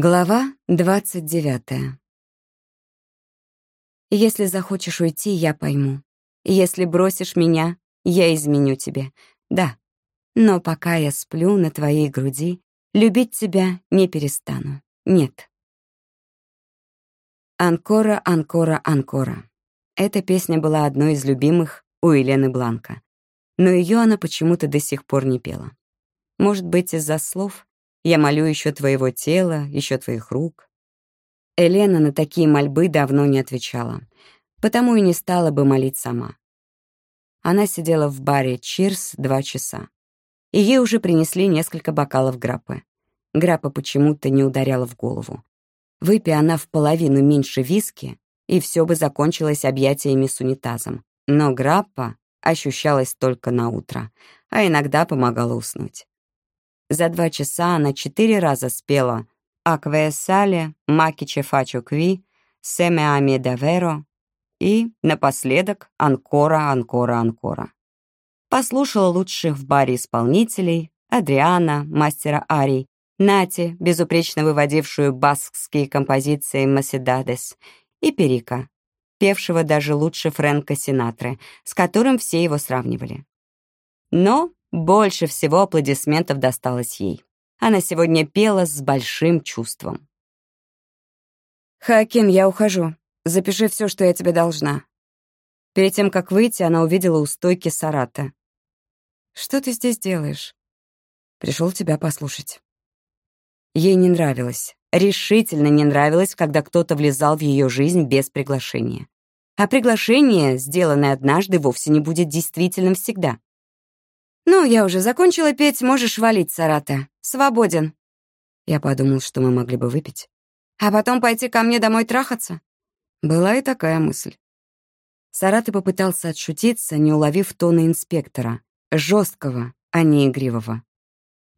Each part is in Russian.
Глава двадцать девятая. Если захочешь уйти, я пойму. Если бросишь меня, я изменю тебе. Да, но пока я сплю на твоей груди, любить тебя не перестану. Нет. «Анкора, анкора, анкора». Эта песня была одной из любимых у Елены Бланка, но ее она почему-то до сих пор не пела. Может быть, из-за слов «Я молю еще твоего тела, еще твоих рук». Елена на такие мольбы давно не отвечала, потому и не стала бы молить сама. Она сидела в баре «Чирс» два часа и ей уже принесли несколько бокалов граппы. Граппа почему-то не ударяла в голову. Выпей она в половину меньше виски, и все бы закончилось объятиями с унитазом. Но граппа ощущалась только на утро, а иногда помогала уснуть. За два часа она четыре раза спела «Акве сале», «Макиче фачо кви», «Семе ами даверо» и, напоследок, «Анкора, анкора, анкора». Послушала лучших в баре исполнителей, Адриана, мастера арий, Нати, безупречно выводившую баскские композиции Маседадес, и Перика, певшего даже лучше Фрэнка Синатры, с которым все его сравнивали. Но больше всего аплодисментов досталось ей. Она сегодня пела с большим чувством. «Хакин, я ухожу. Запиши все, что я тебе должна». Перед тем, как выйти, она увидела у стойки Сарата. Что ты здесь делаешь? Пришел тебя послушать. Ей не нравилось, решительно не нравилось, когда кто-то влезал в ее жизнь без приглашения. А приглашение, сделанное однажды, вовсе не будет действительным всегда. «Ну, я уже закончила петь, можешь валить, Сарата. Свободен». Я подумал, что мы могли бы выпить. «А потом пойти ко мне домой трахаться?» Была и такая мысль. Сараты попытался отшутиться, не уловив тона инспектора, жесткого, а не игривого.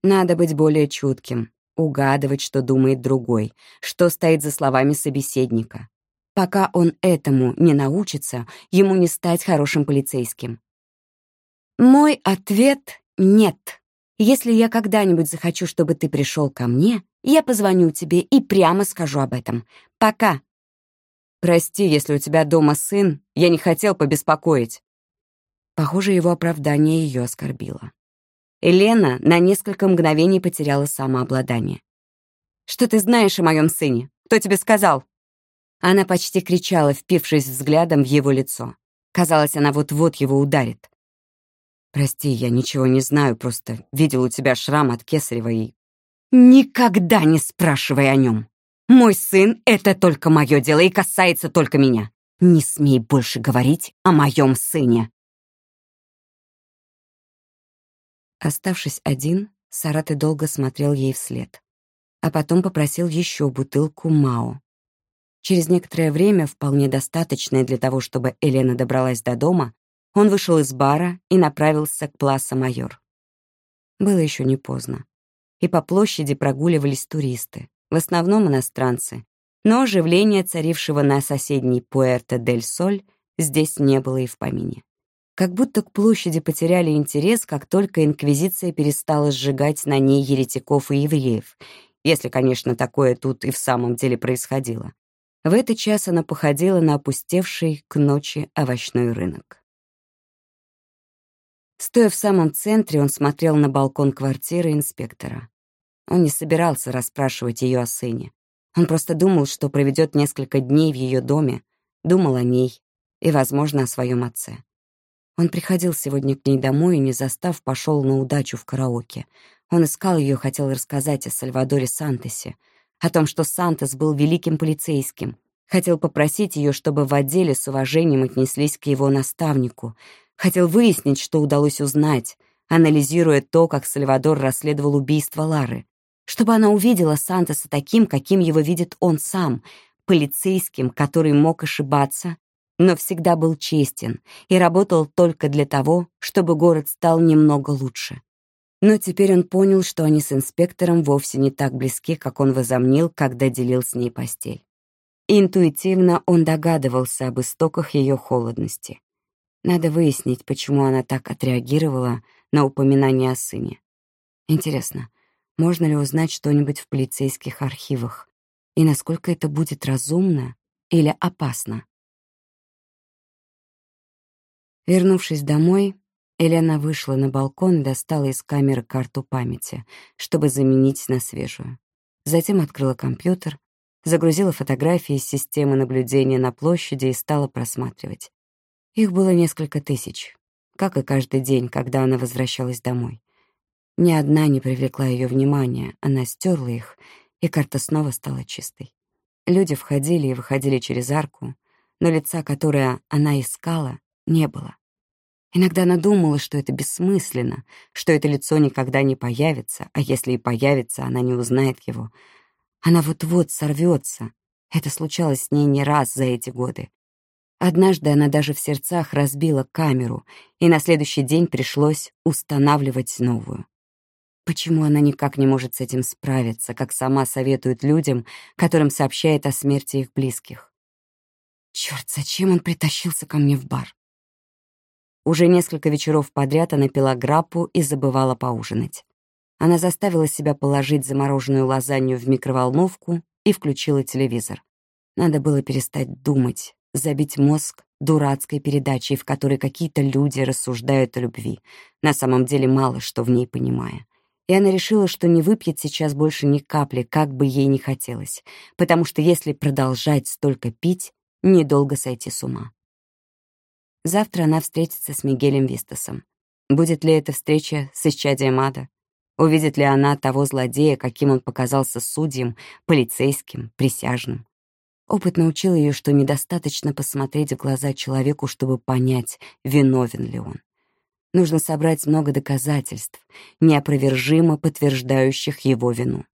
Надо быть более чутким, угадывать, что думает другой, что стоит за словами собеседника. Пока он этому не научится, ему не стать хорошим полицейским. Мой ответ — нет. Если я когда-нибудь захочу, чтобы ты пришел ко мне, я позвоню тебе и прямо скажу об этом. Пока. Прости, если у тебя дома сын, я не хотел побеспокоить. Похоже, его оправдание ее оскорбило. Елена на несколько мгновений потеряла самообладание. «Что ты знаешь о моем сыне? Кто тебе сказал?» Она почти кричала, впившись взглядом в его лицо. Казалось, она вот-вот его ударит. «Прости, я ничего не знаю, просто видел у тебя шрам от кесарева и...» «Никогда не спрашивай о нем! Мой сын — это только мое дело и касается только меня. Не смей больше говорить о моем сыне!» Оставшись один, Сараты долго смотрел ей вслед, а потом попросил еще бутылку Мао. Через некоторое время, вполне достаточное для того, чтобы Елена добралась до дома, он вышел из бара и направился к Пласа Майор. Было еще не поздно, и по площади прогуливались туристы, в основном иностранцы, но оживления, царившего на соседней Пуэрто-дель-Соль, здесь не было и в помине. Как будто к площади потеряли интерес, как только Инквизиция перестала сжигать на ней еретиков и евреев, если, конечно, такое тут и в самом деле происходило. В этот час она походила на опустевший к ночи овощной рынок. Стоя в самом центре, он смотрел на балкон квартиры инспектора. Он не собирался расспрашивать ее о сыне. Он просто думал, что проведет несколько дней в ее доме, думал о ней и, возможно, о своем отце. Он приходил сегодня к ней домой и, не застав, пошел на удачу в караоке. Он искал ее, хотел рассказать о Сальвадоре Сантосе, о том, что Сантос был великим полицейским. Хотел попросить ее, чтобы в отделе с уважением отнеслись к его наставнику. Хотел выяснить, что удалось узнать, анализируя то, как Сальвадор расследовал убийство Лары. Чтобы она увидела Сантоса таким, каким его видит он сам, полицейским, который мог ошибаться, но всегда был честен и работал только для того, чтобы город стал немного лучше. Но теперь он понял, что они с инспектором вовсе не так близки, как он возомнил, когда делил с ней постель. Интуитивно он догадывался об истоках ее холодности. Надо выяснить, почему она так отреагировала на упоминание о сыне. Интересно, можно ли узнать что-нибудь в полицейских архивах, И насколько это будет разумно или опасно? Вернувшись домой, Елена вышла на балкон и достала из камеры карту памяти, чтобы заменить на свежую. Затем открыла компьютер, загрузила фотографии из системы наблюдения на площади и стала просматривать. Их было несколько тысяч, как и каждый день, когда она возвращалась домой. Ни одна не привлекла ее внимания, она стерла их, и карта снова стала чистой. Люди входили и выходили через арку, но лица, которое она искала, не было. Иногда она думала, что это бессмысленно, что это лицо никогда не появится, а если и появится, она не узнает его. Она вот-вот сорвется. Это случалось с ней не раз за эти годы. Однажды она даже в сердцах разбила камеру, и на следующий день пришлось устанавливать новую. Почему она никак не может с этим справиться, как сама советует людям, которым сообщает о смерти их близких? Черт, зачем он притащился ко мне в бар? Уже несколько вечеров подряд она пила граппу и забывала поужинать. Она заставила себя положить замороженную лазанью в микроволновку и включила телевизор. Надо было перестать думать, забить мозг дурацкой передачей, в которой какие-то люди рассуждают о любви, на самом деле мало что в ней понимая. И она решила, что не выпьет сейчас больше ни капли, как бы ей ни хотелось, потому что если продолжать столько пить, недолго сойти с ума. Завтра она встретится с Мигелем Вистасом. Будет ли эта встреча с исчадием ада? Увидит ли она того злодея, каким он показался судьям, полицейским, присяжным? Опыт научил ее, что недостаточно посмотреть в глаза человеку, чтобы понять, виновен ли он. Нужно собрать много доказательств, неопровержимо подтверждающих его вину.